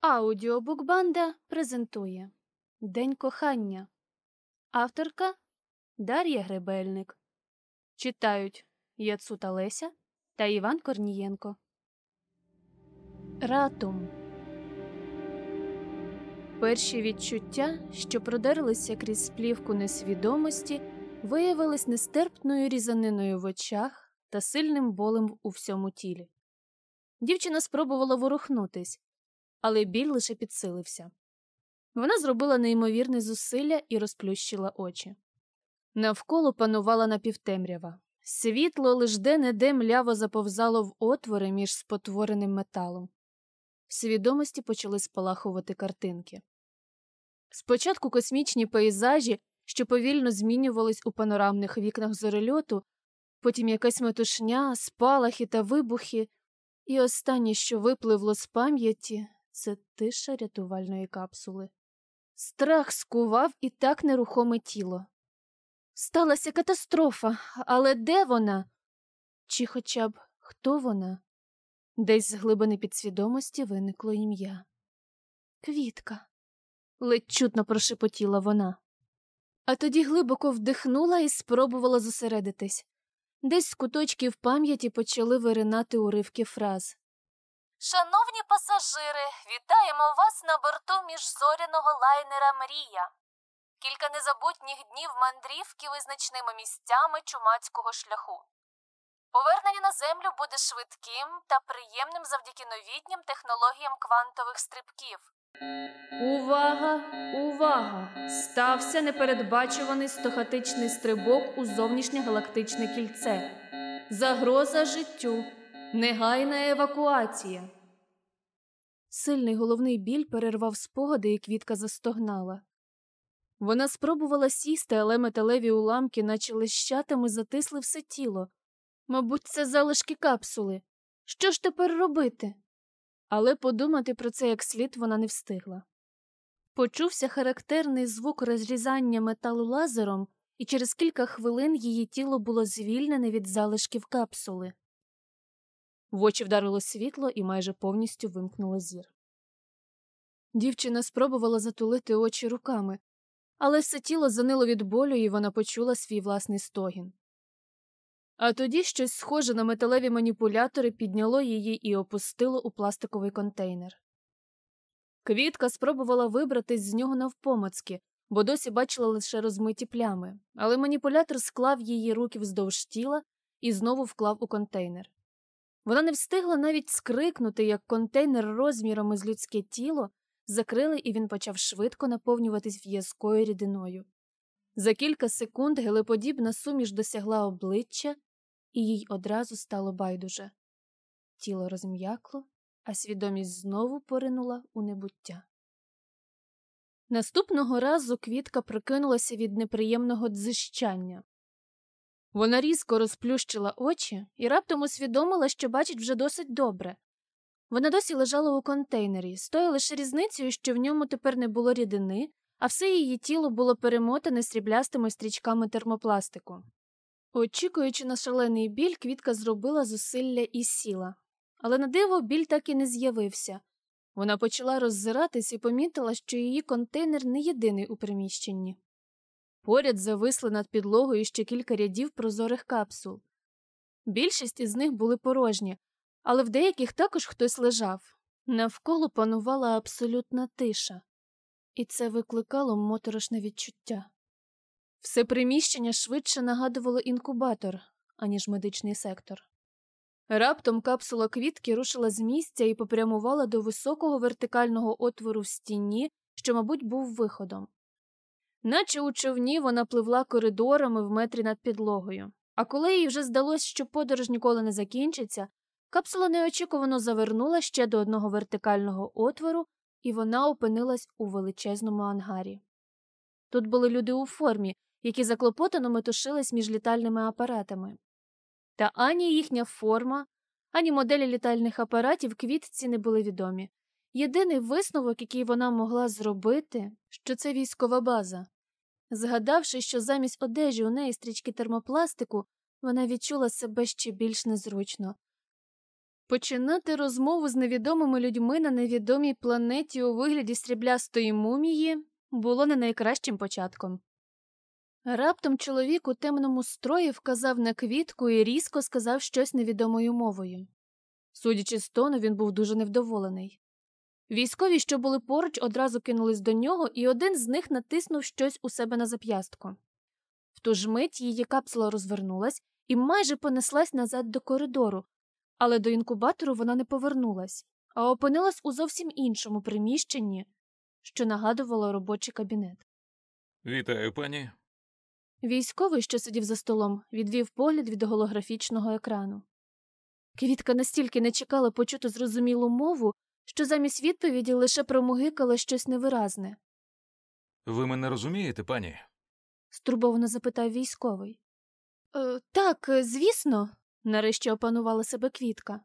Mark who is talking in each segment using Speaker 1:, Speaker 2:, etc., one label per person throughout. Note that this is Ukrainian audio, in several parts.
Speaker 1: Аудіобукбанда презентує День кохання. Авторка Дар'я Гребельник. Читають Яцута Леся та Іван Корнієнко. Ратум. Перші відчуття, що продерлися крізь сплівку несвідомості, виявились нестерпною різаниною в очах та сильним болем у всьому тілі. Дівчина спробувала ворухнутись, але біль лише підсилився. Вона зробила неймовірне зусилля і розплющила очі. Навколо панувала напівтемрява. Світло лиш де неде мляво заповзало в отвори між спотвореним металом. В свідомості почали спалахувати картинки. Спочатку космічні пейзажі, що повільно змінювались у панорамних вікнах зорельоту, потім якась метушня, спалахи та вибухи, і останнє, що випливло з пам'яті, це тиша рятувальної капсули. Страх скував і так нерухоме тіло. Сталася катастрофа, але де вона? Чи хоча б хто вона? Десь з глибини підсвідомості виникло ім'я. Квітка. ледь чутно прошепотіла вона. А тоді глибоко вдихнула і спробувала зосередитись. Десь з куточків пам'яті почали виринати уривки фраз.
Speaker 2: Шановні пасажири, вітаємо вас на борту міжзоряного лайнера Мрія. Кілька незабутніх днів мандрівки визначними місцями чумацького шляху. Повернення на землю буде швидким та приємним завдяки новітнім технологіям квантових стрибків.
Speaker 1: Увага, увага! Стався непередбачуваний стохатичний стрибок у зовнішнє галактичне кільце. Загроза життю. Негайна евакуація. Сильний головний біль перервав спогади, і квітка застогнала. Вона спробувала сісти, але металеві уламки, наче лищатами, затисли все тіло. Мабуть, це залишки капсули. Що ж тепер робити? Але подумати про це як слід вона не встигла. Почувся характерний звук розрізання металу лазером, і через кілька хвилин її тіло було звільнене від залишків капсули. В очі вдарило світло і майже повністю вимкнуло зір. Дівчина спробувала затулити очі руками, але все тіло занило від болю, і вона почула свій власний стогін. А тоді щось схоже на металеві маніпулятори підняло її і опустило у пластиковий контейнер. Квітка спробувала вибратись з нього навпомацки, бо досі бачила лише розмиті плями, але маніпулятор склав її руки вздовж тіла і знову вклав у контейнер. Вона не встигла навіть скрикнути, як контейнер розміром із людське тіло закрили, і він почав швидко наповнюватись в'язкою рідиною. За кілька секунд гелеподібна суміш досягла обличчя, і їй одразу стало байдуже. Тіло розм'якло, а свідомість знову поринула у небуття. Наступного разу квітка прикинулася від неприємного дзищання. Вона різко розплющила очі і раптом усвідомила, що бачить вже досить добре. Вона досі лежала у контейнері, з лише різницею, що в ньому тепер не було рідини, а все її тіло було перемотане сріблястими стрічками термопластику. Очікуючи на шалений біль, квітка зробила зусилля і сіла. Але на диво біль так і не з'явився. Вона почала роззиратись і помітила, що її контейнер не єдиний у приміщенні. Поряд зависли над підлогою ще кілька рядів прозорих капсул. Більшість із них були порожні, але в деяких також хтось лежав. Навколо панувала абсолютна тиша, і це викликало моторошне відчуття. Все приміщення швидше нагадувало інкубатор, аніж медичний сектор. Раптом капсула квітки рушила з місця і попрямувала до високого вертикального отвору в стіні, що, мабуть, був виходом. Наче у човні вона пливла коридорами в метрі над підлогою, а коли їй вже здалось, що подорож ніколи не закінчиться, капсула неочікувано завернула ще до одного вертикального отвору, і вона опинилась у величезному ангарі. Тут були люди у формі, які заклопотано метушились між літальними апаратами. Та ані їхня форма, ані моделі літальних апаратів квітці не були відомі. Єдиний висновок, який вона могла зробити, що це військова база. Згадавши, що замість одежі у неї стрічки термопластику, вона відчула себе ще більш незручно. Починати розмову з невідомими людьми на невідомій планеті у вигляді сріблястої мумії було не найкращим початком. Раптом чоловік у темному строї вказав на квітку і різко сказав щось невідомою мовою. Судячи з тону, він був дуже невдоволений. Військові, що були поруч, одразу кинулись до нього, і один з них натиснув щось у себе на зап'ястку. В ту ж мить її капсула розвернулась і майже понеслась назад до коридору, але до інкубатору вона не повернулась, а опинилась у зовсім іншому приміщенні, що нагадувало робочий кабінет.
Speaker 3: Вітаю, пані.
Speaker 1: Військовий, що сидів за столом, відвів погляд від голографічного екрану. Квітка настільки не чекала почути зрозумілу мову, що замість відповіді лише промугикала щось невиразне,
Speaker 3: Ви мене розумієте, пані?
Speaker 1: стурбовано запитав військовий. «Е, так, е, звісно, нарешті опанувала себе квітка.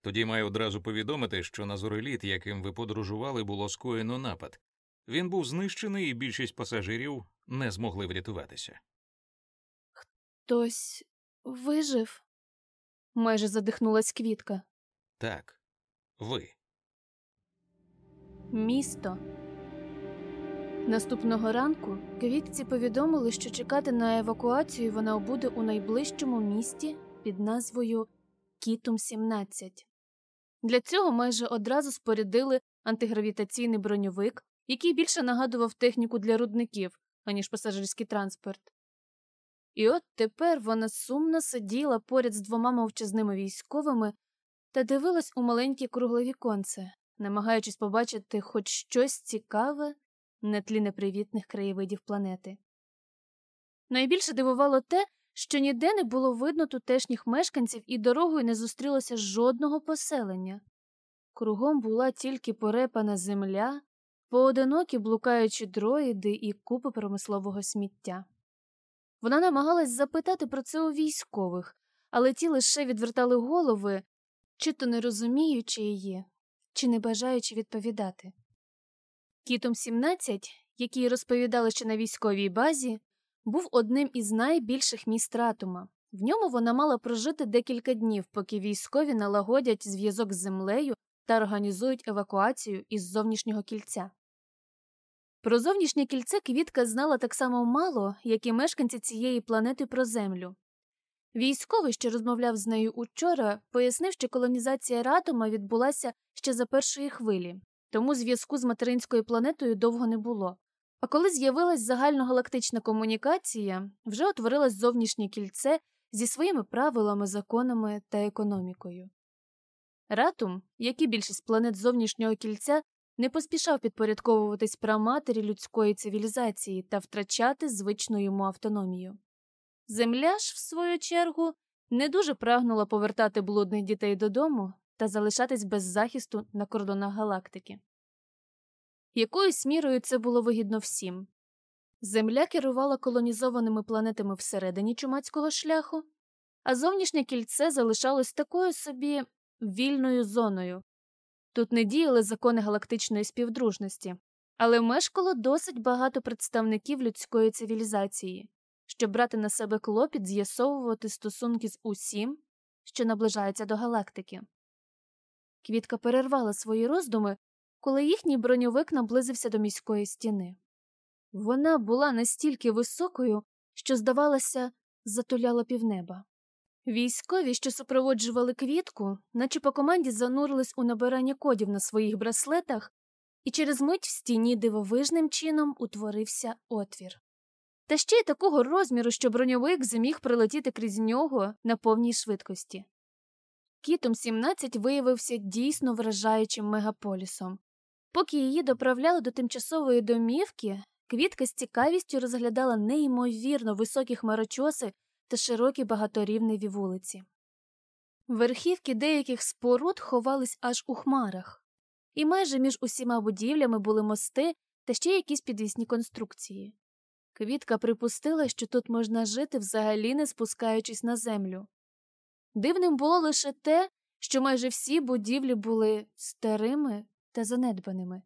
Speaker 3: Тоді маю одразу повідомити, що на зореліт, яким ви подорожували, було скоєно напад. Він був знищений, і більшість пасажирів не змогли врятуватися.
Speaker 1: Хтось вижив. майже задихнулась квітка.
Speaker 3: Так, ви.
Speaker 1: Місто. Наступного ранку квітці повідомили, що чекати на евакуацію вона буде у найближчому місті під назвою Кітум 17. Для цього майже одразу спорядили антигравітаційний броньовик, який більше нагадував техніку для рудників, аніж пасажирський транспорт. І от тепер вона сумно сиділа поряд з двома мовчазними військовими та дивилась у маленьке кругле віконце, намагаючись побачити хоч щось цікаве на тлі непривітних краєвидів планети. Найбільше дивувало те, що ніде не було видно тутешніх мешканців і дорогою не зустрілося жодного поселення. Кругом була тільки порепана земля, поодинокі блукаючі дроїди і купи промислового сміття. Вона намагалась запитати про це у військових, але ті лише відвертали голови, чи то не розуміючи її, чи не бажаючи відповідати. Кітом 17, який розповідали ще на військовій базі, був одним із найбільших міст Ратума. В ньому вона мала прожити декілька днів, поки військові налагодять зв'язок з землею та організують евакуацію із зовнішнього кільця. Про зовнішнє кільце квітка знала так само мало, як і мешканці цієї планети про землю. Військовий, що розмовляв з нею учора, пояснив, що колонізація Ратума відбулася ще за першої хвилі, тому зв'язку з материнською планетою довго не було. А коли з'явилась загальногалактична комунікація, вже утворилось зовнішнє кільце зі своїми правилами, законами та економікою. Ратум, як і більшість планет зовнішнього кільця, не поспішав підпорядковуватись праматері людської цивілізації та втрачати звичну йому автономію. Земля ж, в свою чергу, не дуже прагнула повертати блудних дітей додому та залишатись без захисту на кордонах галактики. Якоюсь мірою це було вигідно всім. Земля керувала колонізованими планетами всередині чумацького шляху, а зовнішнє кільце залишалось такою собі вільною зоною. Тут не діяли закони галактичної співдружності, але мешкало досить багато представників людської цивілізації, щоб брати на себе клопіт з'ясовувати стосунки з усім, що наближається до галактики. Квітка перервала свої роздуми, коли їхній броньовик наблизився до міської стіни. Вона була настільки високою, що, здавалося, затуляла півнеба. Військові, що супроводжували квітку, наче по команді занурились у набирання кодів на своїх браслетах, і через мить в стіні дивовижним чином утворився отвір. Та ще й такого розміру, що броньовик зміг прилетіти крізь нього на повній швидкості. Кітом 17 виявився дійсно вражаючим мегаполісом. Поки її доправляли до тимчасової домівки, квітка з цікавістю розглядала неймовірно високі хмарочоси та широкі багаторівневі вулиці. Верхівки деяких споруд ховались аж у хмарах, і майже між усіма будівлями були мости та ще якісь підвісні конструкції. Квітка припустила, що тут можна жити, взагалі не спускаючись на землю. Дивним було лише те, що майже всі будівлі були старими та занедбаними.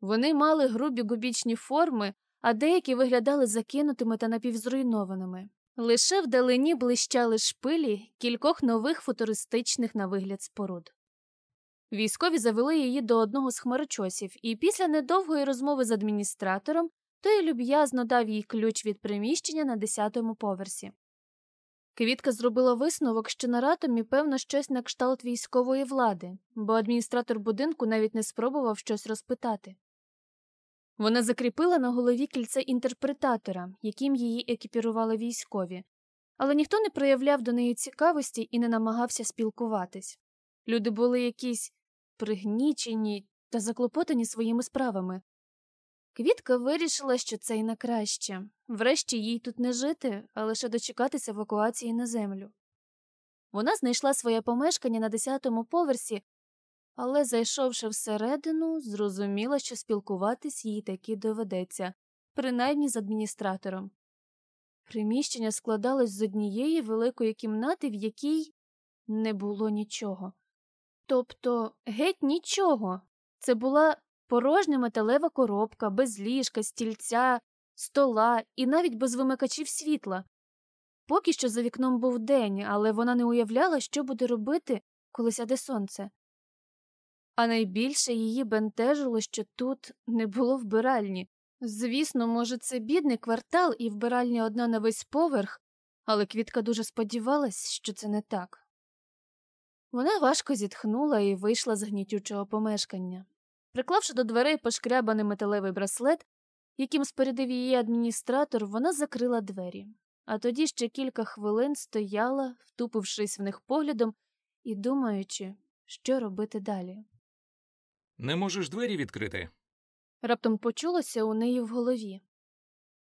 Speaker 1: Вони мали грубі губічні форми, а деякі виглядали закинутими та напівзруйнованими. Лише вдалині блищали шпилі кількох нових футуристичних на вигляд споруд. Військові завели її до одного з хмарочосів, і після недовгої розмови з адміністратором той люб'язно дав їй ключ від приміщення на десятому поверсі. Квітка зробила висновок, що на ратомі, певно, щось на кшталт військової влади, бо адміністратор будинку навіть не спробував щось розпитати. Вона закріпила на голові кільце інтерпретатора, яким її екіпірували військові, але ніхто не проявляв до неї цікавості і не намагався спілкуватись. Люди були якісь пригнічені та заклопотані своїми справами. Квітка вирішила, що це й на краще врешті їй тут не жити, а лише дочекатися евакуації на землю. Вона знайшла своє помешкання на десятому поверсі, але, зайшовши всередину, зрозуміла, що спілкуватись їй таки доведеться, принаймні з адміністратором. Приміщення складалось з однієї великої кімнати, в якій не було нічого. Тобто геть нічого. Це була порожня металева коробка, без ліжка, стільця, стола і навіть без вимикачів світла. Поки що за вікном був день, але вона не уявляла, що буде робити, коли сяде сонце. А найбільше її бентежило, що тут не було вбиральні. Звісно, може, це бідний квартал і вбиральня одна на весь поверх, але Квітка дуже сподівалась, що це не так. Вона важко зітхнула і вийшла з гнітючого помешкання. Приклавши до дверей пошкрябаний металевий браслет, яким спередив її адміністратор, вона закрила двері, а тоді ще кілька хвилин стояла, втупившись в них поглядом і думаючи, що робити далі.
Speaker 3: Не можеш двері відкрити?
Speaker 1: Раптом почулося у неї в голові.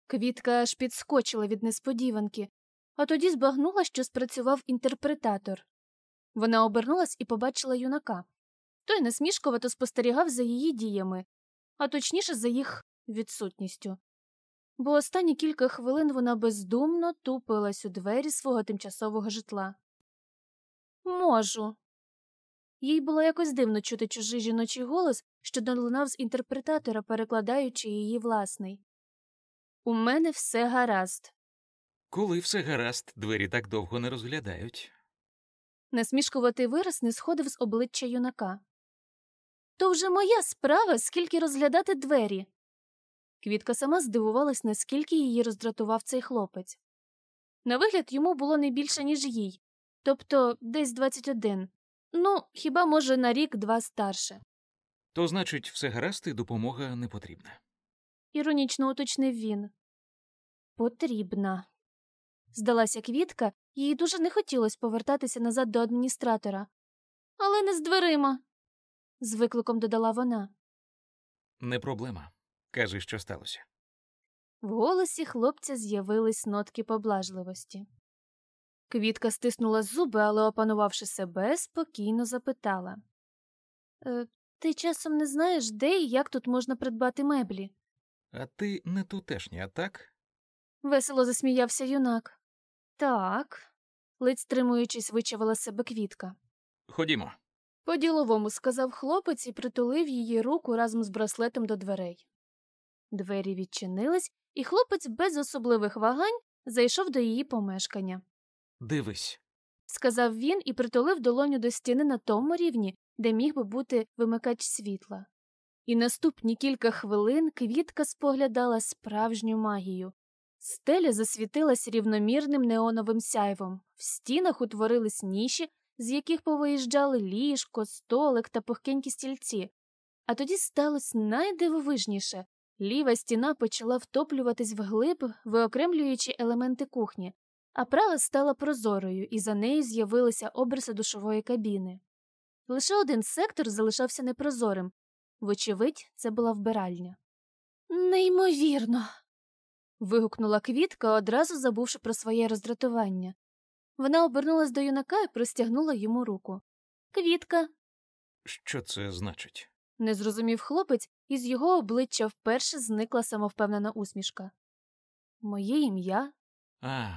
Speaker 1: Квітка аж підскочила від несподіванки, а тоді збагнула, що спрацював інтерпретатор. Вона обернулась і побачила юнака. Той насмішкувато спостерігав за її діями, а точніше за їх відсутністю. Бо останні кілька хвилин вона бездумно тупилась у двері свого тимчасового житла. Можу. Їй було якось дивно чути чужий жіночий голос, що долунав з інтерпретатора, перекладаючи її власний. У мене все гаразд.
Speaker 3: Коли все гаразд, двері так довго не розглядають.
Speaker 1: Насмішкуватий вираз не сходив з обличчя юнака. То вже моя справа, скільки розглядати двері. Квітка сама здивувалась, наскільки її роздратував цей хлопець. На вигляд йому було не більше, ніж їй, тобто десь 21. Ну, хіба, може, на рік два старше.
Speaker 3: То значить, все гаразд і допомога не потрібна.
Speaker 1: Іронічно уточнив він. Потрібна. Здалася Квітка, їй дуже не хотілося повертатися назад до адміністратора. Але не з дверима, з викликом додала вона.
Speaker 3: Не проблема. Кажи, що сталося.
Speaker 1: В голосі хлопця з'явились нотки поблажливості. Квітка стиснула зуби, але, опанувавши себе, спокійно запитала «Е, Ти часом не знаєш, де і як тут можна придбати меблі?
Speaker 3: А ти не тутешня, так?
Speaker 1: Весело засміявся юнак. Так, ледь стримуючись, вичавила себе квітка.
Speaker 3: Ходімо.
Speaker 1: По діловому сказав хлопець і притулив її руку разом з браслетом до дверей. Двері відчинились, і хлопець без особливих вагань зайшов до її помешкання.
Speaker 3: Дивись.
Speaker 1: Сказав він і притулив долоню до стіни на тому рівні, де міг би бути вимикач світла. І наступні кілька хвилин квітка споглядала справжню магію. Стеля засвітилась рівномірним неоновим сяйвом, в стінах утворились ніші, з яких повиїжджали ліжко, столик та пухкенькі стільці. А тоді сталося найдивовижніше ліва стіна почала втоплюватись вглиб, виокремлюючи елементи кухні, а права стала прозорою, і за нею з'явилися обриси душової кабіни. Лише один сектор залишався непрозорим вочевидь, це була вбиральня. Неймовірно. вигукнула квітка, одразу забувши про своє роздратування. Вона обернулась до юнака і простягнула йому руку. Квітка.
Speaker 3: Що це значить?
Speaker 1: не зрозумів хлопець, і з його обличчя вперше зникла самовпевнена усмішка. Моє ім'я.
Speaker 3: А,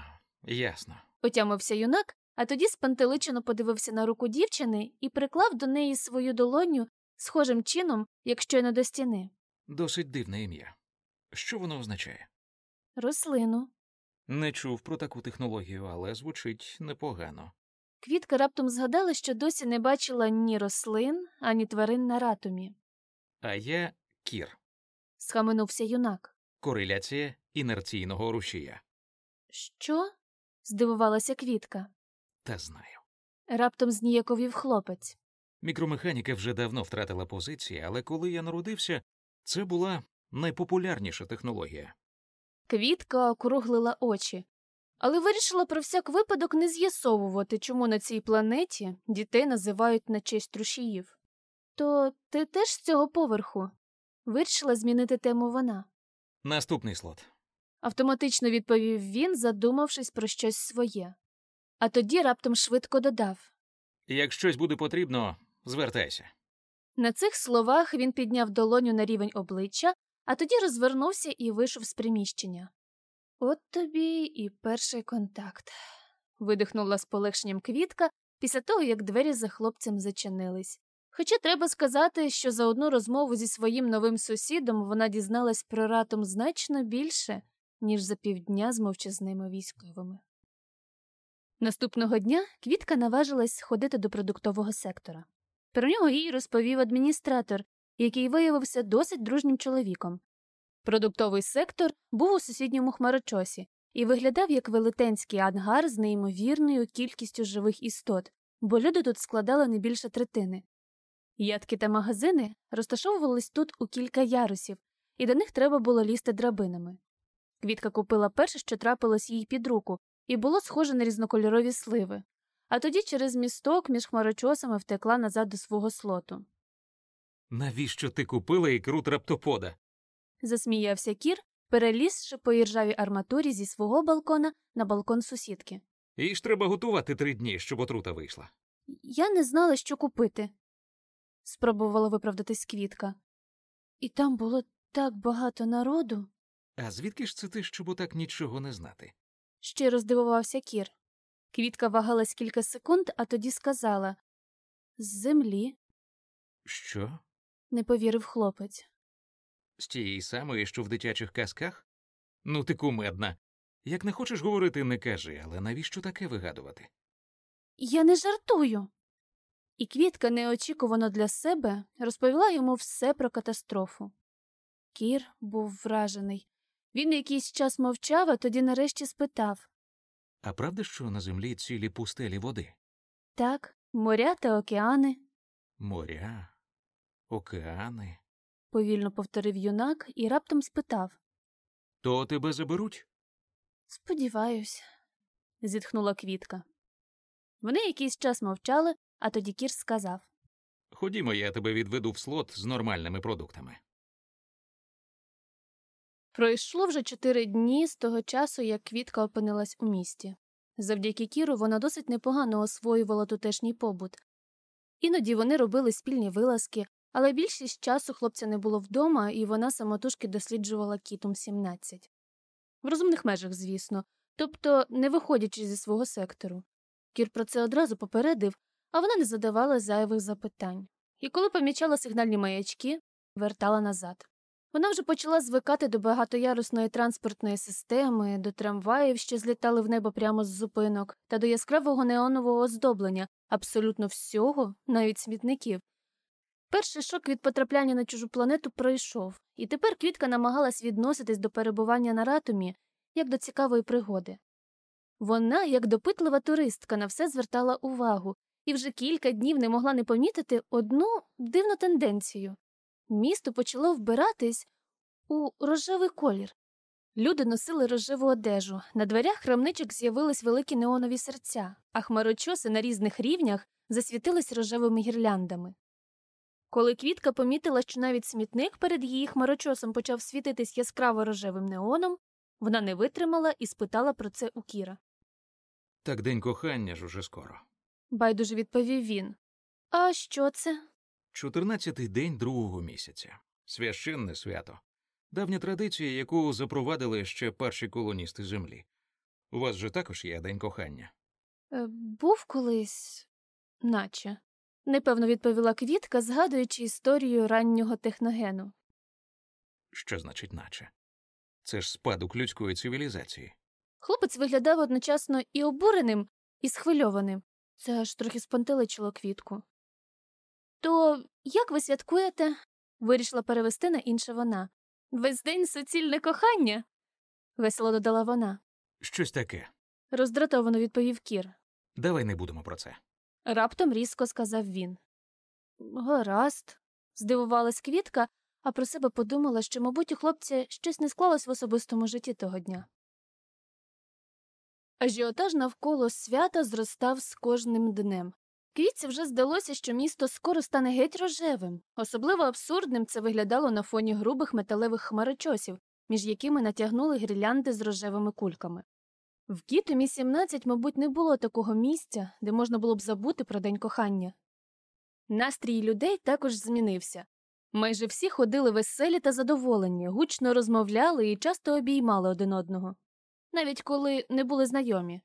Speaker 3: ясно.
Speaker 1: Отямився юнак, а тоді спантеличено подивився на руку дівчини і приклав до неї свою долоню схожим чином, як щойно до стіни.
Speaker 3: Досить дивне ім'я. Що воно означає?
Speaker 1: Рослину.
Speaker 3: Не чув про таку технологію, але звучить непогано.
Speaker 1: Квітка раптом згадала, що досі не бачила ні рослин, ані тварин на ратумі.
Speaker 3: А я кір,
Speaker 1: Схаменувся юнак.
Speaker 3: кореляція інерційного рушія.
Speaker 1: Що? здивувалася Квітка.
Speaker 3: Та знаю.
Speaker 1: Раптом зніяковів хлопець.
Speaker 3: Мікромеханіка вже давно втратила позиції, але коли я народився, це була найпопулярніша технологія.
Speaker 1: Квітка округлила очі, але вирішила про всяк випадок не з'ясовувати, чому на цій планеті дітей називають на честь рушіїв. То ти теж з цього поверху? Вирішила змінити тему вона.
Speaker 3: Наступний слот.
Speaker 1: Автоматично відповів він, задумавшись про щось своє. А тоді раптом швидко додав.
Speaker 3: Як щось буде потрібно, звертайся.
Speaker 1: На цих словах він підняв долоню на рівень обличчя, а тоді розвернувся і вийшов з приміщення. От тобі і перший контакт. видихнула з полегшенням квітка після того, як двері за хлопцем зачинились. Хоча треба сказати, що за одну розмову зі своїм новим сусідом вона дізналась про ратом значно більше, ніж за півдня з мовчазними військовими. Наступного дня Квітка наважилась сходити до продуктового сектора. Про нього їй розповів адміністратор, який виявився досить дружнім чоловіком. Продуктовий сектор був у сусідньому хмарочосі і виглядав як велетенський ангар з неймовірною кількістю живих істот, бо люди тут складали не більше третини. Ядки та магазини розташовувались тут у кілька ярусів, і до них треба було лізти драбинами. Квітка купила перше, що трапилось їй під руку, і було схоже на різнокольорові сливи, а тоді через місток між хмарочосами втекла назад до свого слоту.
Speaker 3: Навіщо ти купила ікру траптопода?
Speaker 1: Засміявся кір, перелізши по іржавій арматурі зі свого балкона на балкон сусідки.
Speaker 3: Їй ж треба готувати три дні, щоб отрута вийшла.
Speaker 1: Я не знала, що купити, спробувала виправдатись квітка. І там було так багато народу,
Speaker 3: А звідки ж це ти, щоб отак нічого не знати?
Speaker 1: щиро здивувався кір. Квітка вагалась кілька секунд, а тоді сказала З землі,
Speaker 3: Що?
Speaker 1: Не повірив хлопець.
Speaker 3: З тієї самої, що в дитячих казках? Ну, ти кумедна. Як не хочеш говорити, не кажи, але навіщо таке вигадувати?
Speaker 1: Я не жартую. І Квітка неочікувано для себе розповіла йому все про катастрофу. Кір був вражений. Він якийсь час мовчав, а тоді нарешті спитав
Speaker 3: А правда, що на землі цілі пустелі води?
Speaker 1: так, моря та океани,
Speaker 3: Моря, океани.
Speaker 1: повільно повторив юнак і раптом спитав
Speaker 3: То тебе заберуть?
Speaker 1: Сподіваюсь, зітхнула Квітка. Вони якийсь час мовчали, а тоді Кір сказав
Speaker 3: Ходімо, я тебе відведу в слот з нормальними продуктами.
Speaker 1: Пройшло вже чотири дні з того часу, як Квітка опинилась у місті. Завдяки Кіру вона досить непогано освоювала тутешній побут. Іноді вони робили спільні вилазки, але більшість часу хлопця не було вдома, і вона самотужки досліджувала кітум 17. В розумних межах, звісно, тобто не виходячи зі свого сектору. Кір про це одразу попередив, а вона не задавала зайвих запитань. І коли помічала сигнальні маячки, вертала назад. Вона вже почала звикати до багатоярусної транспортної системи, до трамваїв, що злітали в небо прямо з зупинок, та до яскравого неонового оздоблення, абсолютно всього, навіть смітників. Перший шок від потрапляння на чужу планету пройшов, і тепер Квітка намагалась відноситись до перебування на ратумі як до цікавої пригоди. Вона, як допитлива туристка, на все звертала увагу і вже кілька днів не могла не помітити одну дивну тенденцію. Місто почало вбиратись у рожевий колір. Люди носили рожеву одежу, на дверях крамничок з'явились великі неонові серця, а хмарочоси на різних рівнях засвітились рожевими гірляндами. Коли Квітка помітила, що навіть смітник перед її хмарочосом почав світитись яскраво рожевим неоном, вона не витримала і спитала про це у Кіра.
Speaker 3: Так день кохання ж уже скоро.
Speaker 1: Байдуже відповів він. А що це?
Speaker 3: Чотирнадцятий день другого місяця. Священне свято. Давня традиція, яку запровадили ще перші колоністи землі. У вас же також є день кохання.
Speaker 1: Е, був колись, наче, непевно відповіла Квітка, згадуючи історію раннього техногену.
Speaker 3: Що значить наче? Це ж спадок людської цивілізації.
Speaker 1: Хлопець виглядав одночасно і обуреним, і схвильованим. Це аж трохи спантеличило квітку. То як ви святкуєте? вирішила перевести на інше вона. Весь день суцільне кохання? весело додала вона.
Speaker 3: Щось таке.
Speaker 1: Роздратовано відповів Кір.
Speaker 3: Давай не будемо про це.
Speaker 1: Раптом різко сказав він. Гаразд, здивувалась квітка, а про себе подумала, що, мабуть, у хлопця щось не склалось в особистому житті того дня. Ажіотаж навколо свята зростав з кожним днем. Квітці вже здалося, що місто скоро стане геть рожевим. Особливо абсурдним це виглядало на фоні грубих металевих хмарочосів, між якими натягнули гірлянди з рожевими кульками. В Кітумі 17, мабуть, не було такого місця, де можна було б забути про день кохання. Настрій людей також змінився. Майже всі ходили веселі та задоволені, гучно розмовляли і часто обіймали один одного, навіть коли не були знайомі.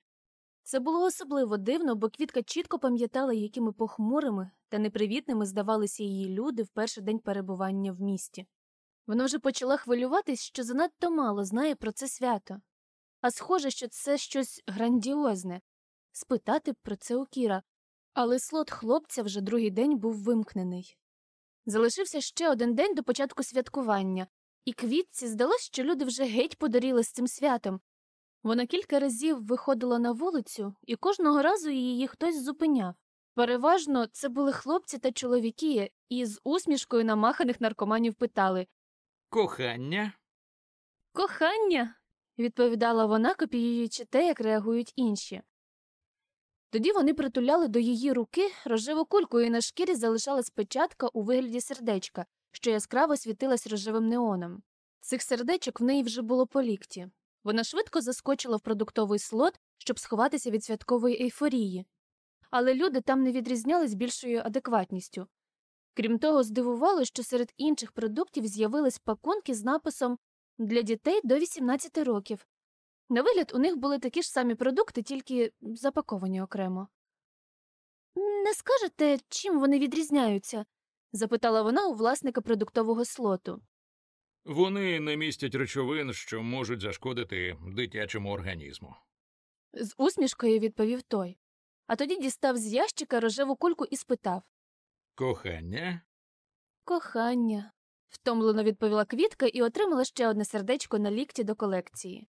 Speaker 1: Це було особливо дивно, бо Квітка чітко пам'ятала, якими похмурими та непривітними здавалися її люди в перший день перебування в місті. Вона вже почала хвилюватись, що занадто мало знає про це свято, а схоже, що це щось грандіозне спитати б про це у Кіра, але слот хлопця вже другий день був вимкнений. Залишився ще один день до початку святкування, і квітці здалось, що люди вже геть подоріли з цим святом. Вона кілька разів виходила на вулицю, і кожного разу її хтось зупиняв. Переважно це були хлопці та чоловіки, і з усмішкою намаханих наркоманів питали
Speaker 3: Кохання?
Speaker 1: Кохання, відповідала вона, копіюючи те, як реагують інші. Тоді вони притуляли до її руки рожеву кульку, і на шкірі залишалась печатка у вигляді сердечка, що яскраво світилась рожевим неоном. Цих сердечок в неї вже було по лікті. Вона швидко заскочила в продуктовий слот, щоб сховатися від святкової ейфорії. Але люди там не відрізнялись більшою адекватністю. Крім того, здивувало, що серед інших продуктів з'явились пакунки з написом для дітей до 18 років. На вигляд, у них були такі ж самі продукти, тільки запаковані окремо. Не скажете, чим вони відрізняються? запитала вона у власника продуктового слоту.
Speaker 3: Вони не містять речовин, що можуть зашкодити дитячому організму.
Speaker 1: З усмішкою відповів той. А тоді дістав з ящика рожеву кульку і спитав
Speaker 3: Кохання?
Speaker 1: Кохання. Втомлено відповіла квітка і отримала ще одне сердечко на лікті до колекції.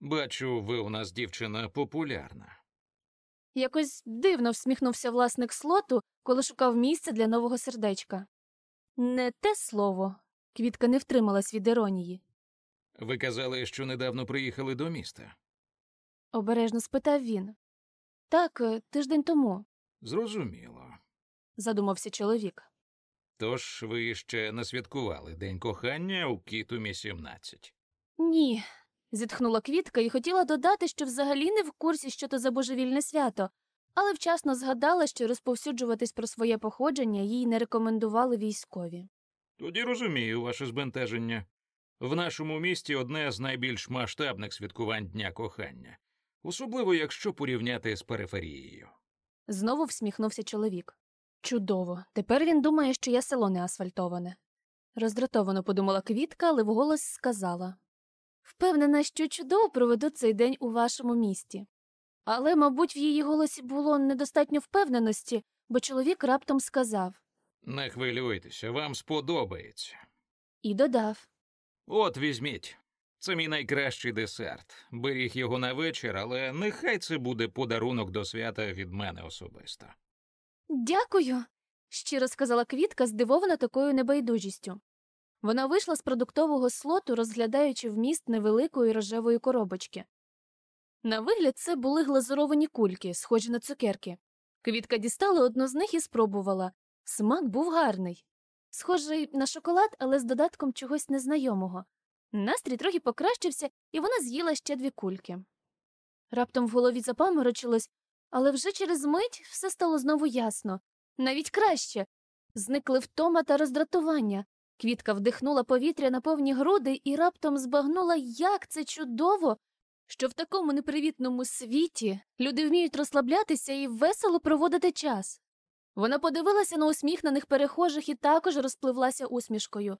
Speaker 3: Бачу, ви у нас дівчина популярна.
Speaker 1: Якось дивно всміхнувся власник слоту, коли шукав місце для нового сердечка. Не те слово. Квітка не втрималась від іронії.
Speaker 3: Ви казали, що недавно приїхали до міста.
Speaker 1: Обережно спитав він. Так, е, тиждень тому,
Speaker 3: Зрозуміло.
Speaker 1: задумався чоловік.
Speaker 3: Тож ви ще не святкували День кохання у Кітумі 17.
Speaker 1: Ні. зітхнула квітка і хотіла додати, що взагалі не в курсі, що то за божевільне свято, але вчасно згадала, що розповсюджуватись про своє походження їй не рекомендували військові.
Speaker 3: Тоді розумію ваше збентеження. В нашому місті одне з найбільш масштабних святкувань Дня кохання, особливо якщо порівняти з периферією.
Speaker 1: Знову всміхнувся чоловік. Чудово. Тепер він думає, що я село не асфальтоване. Роздратовано подумала квітка, але вголос сказала Впевнена, що чудово проведу цей день у вашому місті. Але, мабуть, в її голосі було недостатньо впевненості, бо чоловік раптом сказав
Speaker 3: Не хвилюйтеся, вам сподобається.
Speaker 1: і додав
Speaker 3: От візьміть. Це мій найкращий десерт. Беріг його на вечір, але нехай це буде подарунок до свята від мене особисто.
Speaker 1: Дякую, щиро сказала квітка, здивована такою небайдужістю. Вона вийшла з продуктового слоту, розглядаючи вміст невеликої рожевої коробочки. На вигляд це були глазуровані кульки, схожі на цукерки. Квітка дістала одну з них і спробувала. Смак був гарний. Схожий на шоколад, але з додатком чогось незнайомого. Настрій трохи покращився, і вона з'їла ще дві кульки. Раптом в голові запаморочилось, але вже через мить все стало знову ясно. Навіть краще. Зникли втома та роздратування. Квітка вдихнула повітря на повні груди і раптом збагнула, як це чудово, що в такому непривітному світі люди вміють розслаблятися і весело проводити час. Вона подивилася на усміхнених перехожих і також розпливлася усмішкою.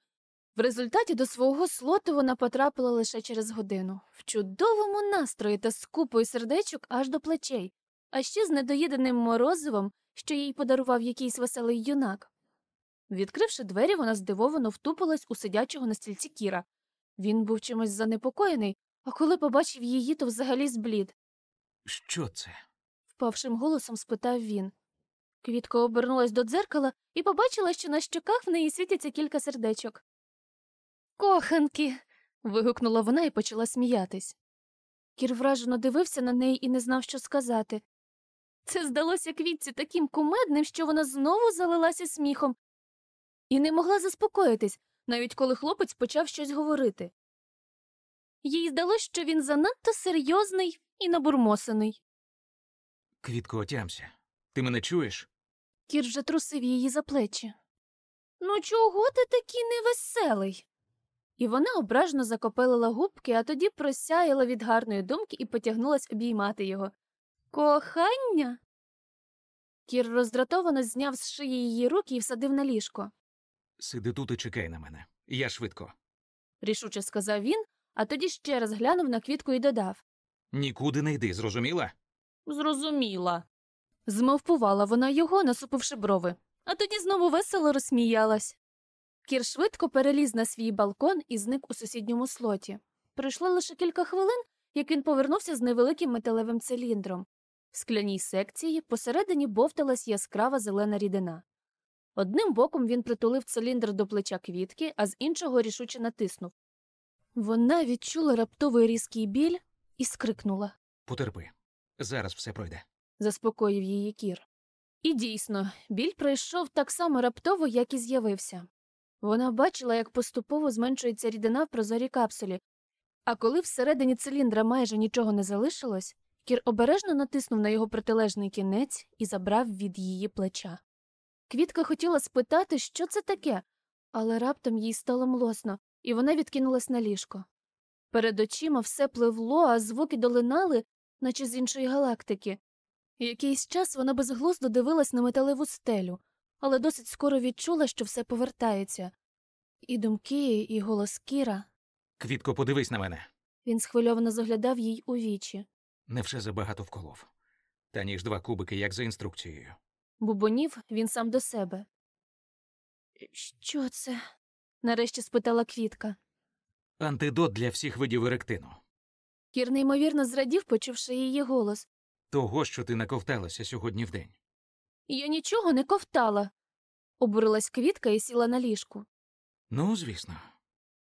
Speaker 1: В результаті до свого слоту вона потрапила лише через годину, в чудовому настрої та з купою сердечок аж до плечей, а ще з недоїденим морозивом, що їй подарував якийсь веселий юнак. Відкривши двері, вона здивовано втупилась у сидячого на стільці Кіра. Він був чимось занепокоєний, а коли побачив її, то взагалі зблід.
Speaker 3: Що це?
Speaker 1: Впавшим голосом спитав він. Квітка обернулась до дзеркала і побачила, що на щоках в неї світяться кілька сердечок. Коханки. вигукнула вона і почала сміятись. Кір вражено дивився на неї і не знав, що сказати. Це здалося квітці таким кумедним, що вона знову залилася сміхом і не могла заспокоїтись, навіть коли хлопець почав щось говорити. Їй здалось, що він занадто серйозний і набурмосений.
Speaker 3: Квітко, отямся. Ти мене чуєш?
Speaker 1: Кір вже трусив її за плечі. Ну, чого ти такий невеселий? І вона ображно закопелила губки, а тоді просяяла від гарної думки і потягнулась обіймати його. Кохання. Кір роздратовано зняв з шиї її руки і всадив на ліжко,
Speaker 3: Сиди тут і чекай на мене. Я швидко.
Speaker 1: рішуче сказав він, а тоді ще раз глянув на квітку і додав
Speaker 3: Нікуди не йди, зрозуміла?
Speaker 1: Зрозуміла. Змовпувала вона його, насупивши брови, а тоді знову весело розсміялась. Кір швидко переліз на свій балкон і зник у сусідньому слоті. Пройшло лише кілька хвилин, як він повернувся з невеликим металевим циліндром. В скляній секції посередині бовталась яскрава зелена рідина. Одним боком він притулив циліндр до плеча квітки, а з іншого рішуче натиснув. Вона відчула раптовий різкий біль і скрикнула.
Speaker 3: Потерпи. Зараз все пройде.
Speaker 1: заспокоїв її кір. І дійсно, біль пройшов так само раптово, як і з'явився. Вона бачила, як поступово зменшується рідина в прозорій капсулі, а коли всередині циліндра майже нічого не залишилось, кір обережно натиснув на його протилежний кінець і забрав від її плеча. Квітка хотіла спитати, що це таке, але раптом їй стало млосно, і вона відкинулась на ліжко. Перед очима все пливло, а звуки долинали, наче з іншої галактики. Якийсь час вона безглуздо дивилась на металеву стелю, але досить скоро відчула, що все повертається. І думки, і голос Кіра.
Speaker 3: Квітко, подивись на мене.
Speaker 1: Він схвильовано заглядав їй у вічі.
Speaker 3: Невже забагато вколов. Та ніж два кубики, як за інструкцією.
Speaker 1: Бубонів він сам до себе. Що це? нарешті спитала Квітка.
Speaker 3: Антидот для всіх видів еректину.
Speaker 1: Кір неймовірно зрадів, почувши її голос.
Speaker 3: Того, що ти наковталася сьогодні вдень.
Speaker 1: Я нічого не ковтала. Обурилась Квітка і сіла на ліжку.
Speaker 3: Ну, звісно.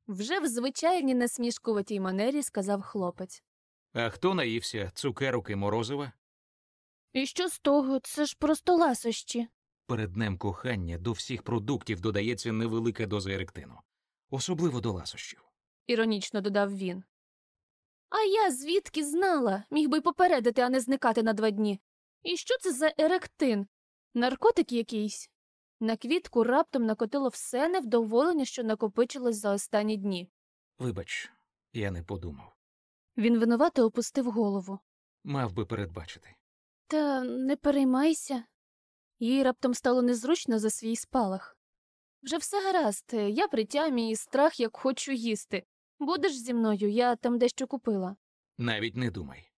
Speaker 1: Вже в звичайній насмішкуватій манері сказав хлопець.
Speaker 3: А хто наївся цукерок і морозива?
Speaker 1: І що з того? Це ж просто ласощі.
Speaker 3: Перед днем кохання до всіх продуктів додається невелика доза еректину, особливо до ласощів.
Speaker 1: іронічно додав він. А я звідки знала, міг би й попередити, а не зникати на два дні. І що це за еректин? Наркотик якийсь? На квітку раптом накотило все невдоволення, що накопичилось за останні дні.
Speaker 3: Вибач, я не подумав.
Speaker 1: Він винувато опустив голову.
Speaker 3: Мав би передбачити.
Speaker 1: Та не переймайся. Їй раптом стало незручно за свій спалах. Вже все гаразд, я при тямі і страх, як хочу їсти. Будеш зі мною, я там дещо купила.
Speaker 3: Навіть не думай.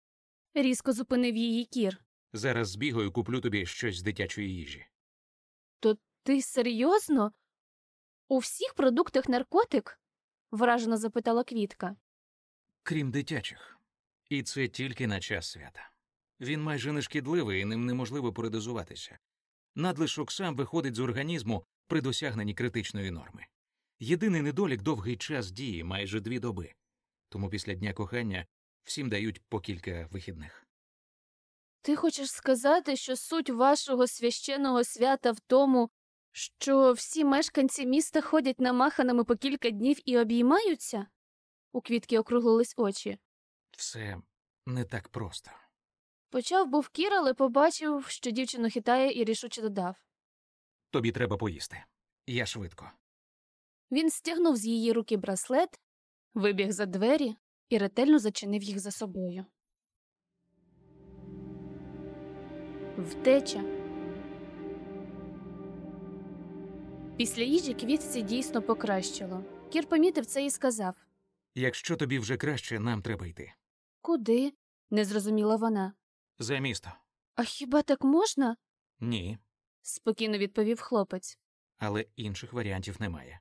Speaker 1: Різко зупинив її кір.
Speaker 3: Зараз збігаю, куплю тобі щось з дитячої їжі.
Speaker 1: То ти серйозно? У всіх продуктах наркотик? вражено запитала Квітка.
Speaker 3: Крім дитячих. І це тільки на час свята. Він майже не шкідливий і ним неможливо передозуватися. Надлишок сам виходить з організму при досягненні критичної норми. Єдиний недолік довгий час дії, майже дві доби. Тому після дня кохання всім дають по кілька вихідних.
Speaker 1: Ти хочеш сказати, що суть вашого священного свята в тому, що всі мешканці міста ходять намаханими по кілька днів і обіймаються? У квітки округлились очі.
Speaker 3: Все не так просто.
Speaker 1: Почав був кір, але побачив, що дівчину хитає і рішуче додав.
Speaker 3: Тобі треба поїсти. Я швидко.
Speaker 1: Він стягнув з її руки браслет, вибіг за двері і ретельно зачинив їх за собою. Втеча. Після їжі квітці дійсно покращило. Кір помітив це і сказав
Speaker 3: Якщо тобі вже краще, нам треба йти.
Speaker 1: Куди? не зрозуміла вона.
Speaker 3: За місто.
Speaker 1: А хіба так можна?
Speaker 3: Ні,
Speaker 1: спокійно відповів хлопець.
Speaker 3: але інших варіантів немає.